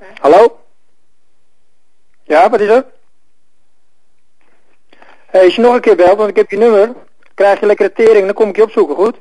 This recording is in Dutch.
Hallo? Ja, wat is er? Hey, als je nog een keer belt, want ik heb je nummer, krijg je lekker tering, dan kom ik je opzoeken, goed?